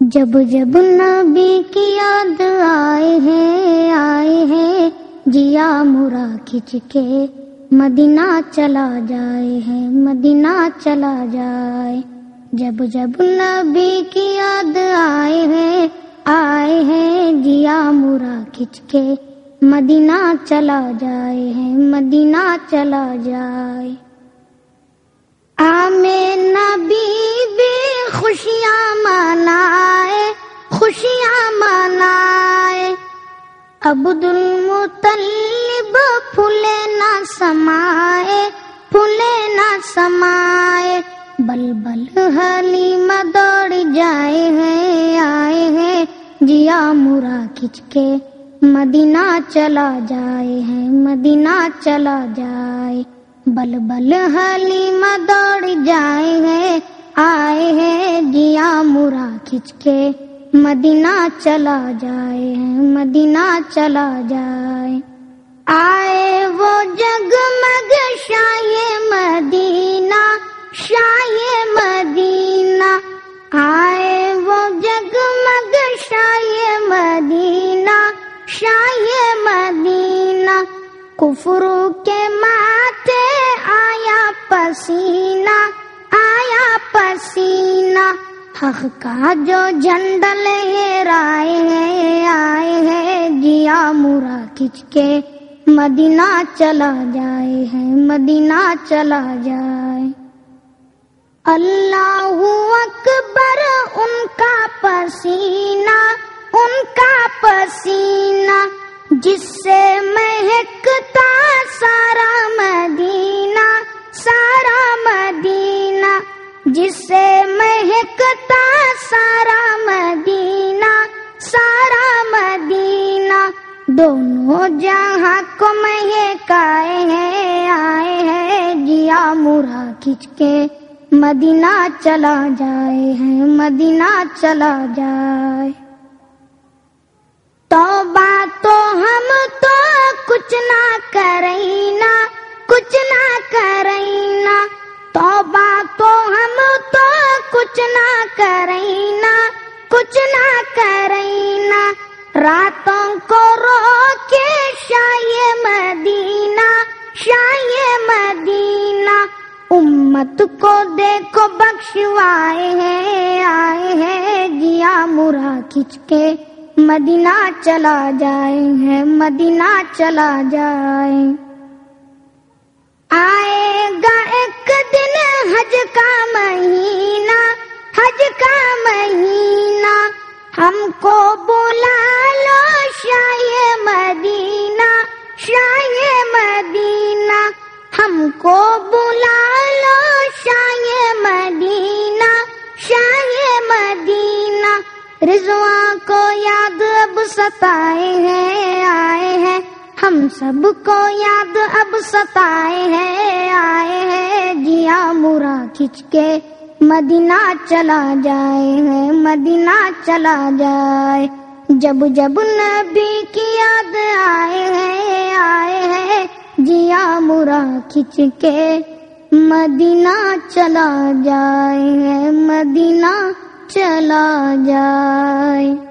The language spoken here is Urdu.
جب جب نبی کی یاد آئے ہیں آئے ہیں۔ جیا مرا کھچ کے مدینہ چلا جائے ہے مدینہ چلا جائے۔ جب جب نبی کی یاد آئے ہیں آئے ہیں۔ جیا مرا کھچ کے مدینہ چلا جائے ہے مدینہ چلا جائے۔ آمے نبی عبد المطلب پھولے نہ سمائے پھولے نہ سمائے بل بل حلیم دوڑ جائے ہیں آئے ہیں جیا مرا کھچ کے مدینہ چلا جائے ہیں مدینہ چلا جائے بل بل حلیم دوڑ جائے ہیں آئے ہیں جیا مرا کھچ کے مدینہ چلا جائے، مدینہ چلا جائے۔ آئے وہ جگمگ شاہ مدینہ شاہ مدینہ۔ آئے وہ جگمگ شاہ مدینہ شاہ مدینہ۔ کفرو کے ماتھے آیا پسینہ۔ حق کا جو جھنڈا لہرائے ہیں آئے ہیں جیا مرا کھچ کے۔ مدینہ چلا جائے ہے، مدینہ چلا جائے۔ اللہ اکبر، ان کا پسینہ، ان کا پسینہ، جس سے مہکتا سارا مدینہ کھچ کے مدینہ چلا جائے ہے، مدینہ چلا جائے۔ توبہ تو ہم تو کچھ نہ کرینا، کچھ نہ کرینا۔ توبہ تو ہم تو کچھ نہ کرینا، کچھ نہ کرینا۔ راتوں کو رو کے شاہ امت کو دیکھو بخشوائے ہیں، آئے ہیں جیا مرا کھچ کے۔ مدینہ چلا جائے ہیں، مدینہ چلا جائے۔ آئے گا ایک دن حج کا مہینہ، حج کا مہینہ۔ ہم کو بلا لو شاہ مدینہ شاہ مدینہ۔ ہم کو بلا ستائے ہیں، آئے ہیں۔ ہم سب کو یاد اب ستائے ہیں، آئے ہیں۔ جیا مرا کھچ کے مدینہ چلا جائے ہیں، مدینہ چلا جائے۔ جب جب نبی کی یاد آئے ہیں آئے ہیں۔ جیا مرا کھچ کے مدینہ چلا جائے ہیں، مدینہ چلا جائے۔